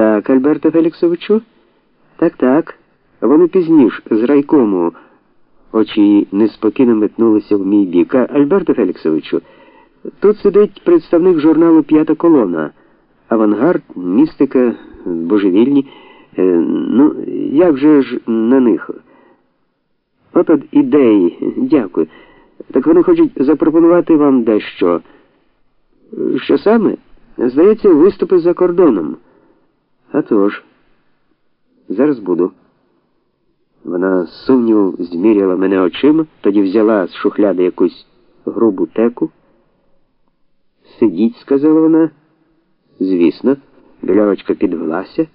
Так, Альберто Феліксовичу? Так, так. Вони пізніше з райкому. Очі неспокійно метнулися в мій бік. Альберто Феліксовичу, тут сидить представник журналу П'ята колона. Авангард, містика, божевільні. Е, ну, як же ж на них? От от ідеї, дякую. Так вони хочуть запропонувати вам дещо. Що саме? Здається, виступи за кордоном. А тож, зараз буду. Вона сумнівом зміряла мене очима, тоді взяла з шухляди якусь грубу теку. Сидіть, сказала вона. Звісно, білявочка підвелася.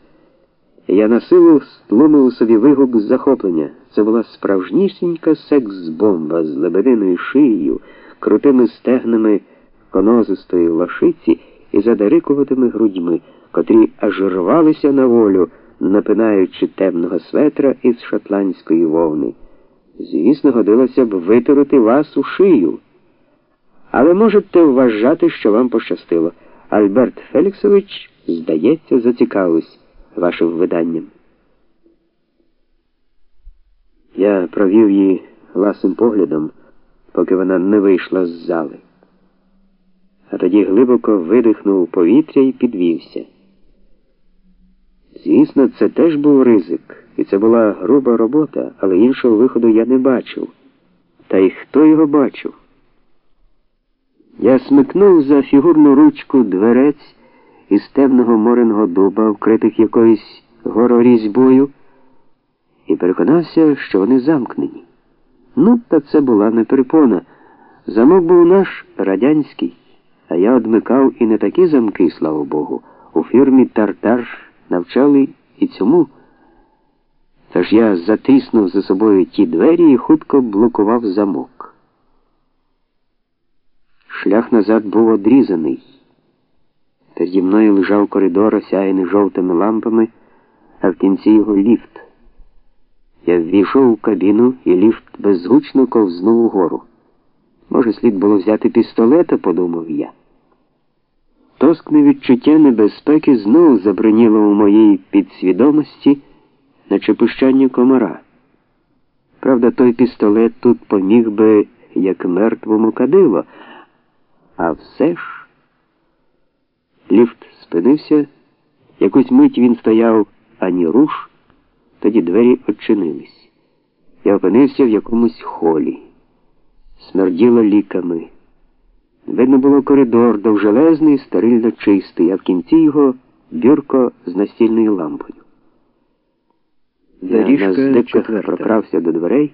Я на силу стлумив собі вигук захоплення. Це була справжнісінька секс-бомба з лебединою шиєю, крутими стегнами конозистої лошиці і задерикуватими грудьми, котрі аж рвалися на волю, напинаючи темного светра із шотландської вовни. Звісно, годилося б витерти вас у шию. Але можете вважати, що вам пощастило. Альберт Феліксович, здається, зацікавився вашим виданням. Я провів її ласим поглядом, поки вона не вийшла з зали. А тоді глибоко видихнув повітря і підвівся. Звісно, це теж був ризик, і це була груба робота, але іншого виходу я не бачив. Та й хто його бачив? Я смикнув за фігурну ручку дверець із темного мореного дуба, вкритих якоюсь горорізьбою, і переконався, що вони замкнені. Ну, та це була не перепона. Замок був наш радянський, а я одмикав і не такі замки, слава Богу. У фірмі Тартар навчали і цьому. Тож я затиснув за собою ті двері і хутко блокував замок. Шлях назад був одрізаний. Переді мною лежав коридор, осяяний жовтими лампами, а в кінці його ліфт. Я ввійшов у кабіну, і ліфт беззвучно ковзнув угору. Може, слід було взяти пістолета, подумав я. Тоскне відчуття небезпеки знову забриніло у моїй підсвідомості, наче пищання комара. Правда, той пістолет тут поміг би як мертвому кадило, а все ж. Ліфт спинився, якусь мить він стояв ані руш, тоді двері очинились. Я опинився в якомусь холі. Смерділо ліками. Видно було коридор довжелезний, стерильно чистий, а в кінці його бюрко з настільною лампою. Я на здибках проправся до дверей.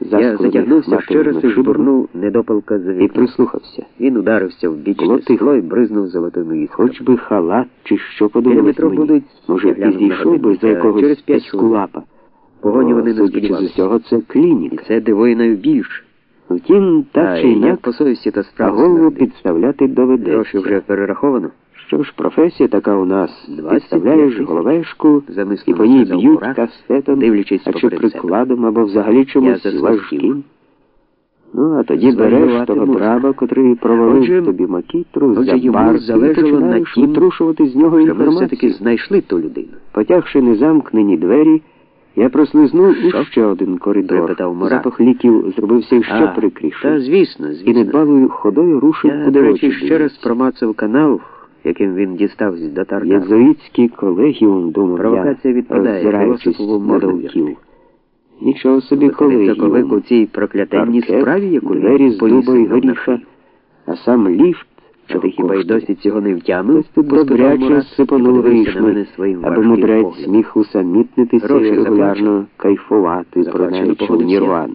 Я затягнувся ще раз і жбурнув недопалка за вікно. І прислухався. Він ударився в бічне скло і бризнув золотими іскрами. Хоч би халат, чи що подумалось мені. будуть, Може, підійшов би за якогось пескулапа. Погоні вони не Судячи з усього, це клініка. І це дивує найбільше. Втім, так чи інак, по совісті та справа голову підставляти доведеться. Гроші вже перераховано. Що ж, професія така у нас. Підставляєш головешку, і по ній б'ють кастетом, дивлячись а чи прикладом, або взагалі чомусь важким. Ну, а тоді береш того можна. котрий провалив Отже- тобі макітру, отже, за і залежало на тім, витрушувати з нього Що ми все-таки знайшли ту людину. Потягши незамкнені двері, я прослизнув у ще один коридор. Перепитав Мурат. Запах ліків зробився іще А, прикрішим. Та звісно, звісно. І недбалою ходою рушив, Я, куди очі ще раз промацав канал, яким він дістався до Тартару. Єзуїтський колегіум, думав Провокація я, відпадає, роззираючись на довків. Нічого собі Виходить, заковик у цій проклятенній справі, яку двері з дуба і горіха, а сам ліфт, Що ти хіба й досі цього не втямив? Добряче сипанув грішми, аби мудрець міг усамітнитися і регулярно кайфувати про Заплачено, навічну погодився я. нірвану.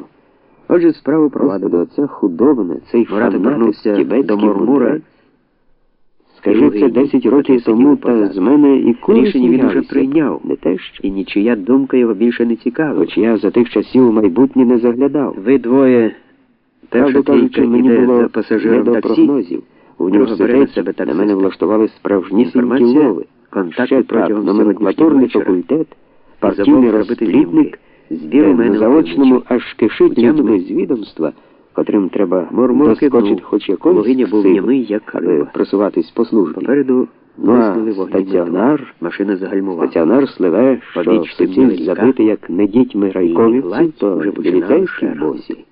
Отже, справу Господи, провадили. оце худобне, цей повернувся до Мурмура. Скажи це 10 років тому, та з мене і Рішення він уже прийняв. Не те що. І нічия думка його більше не цікавила. Хоч я за тих часів у майбутнє не заглядав. Ви двоє Правду кажучи, мені було не до таксі. прогнозів. У на університеті на мене влаштували справжнісінькі умови. контакти протягом номенклатурний факультет, партійний розплідник. Збір мене на заочному аж кишить людьми з відомства, котрим треба доскочити хоч силою, німий, як аби просуватись по службі. Попереду Ну, а стаціонар. Машина загальмувала. стаціонар сливе, що ріка, забити як не дітьми і то міліцейські босі.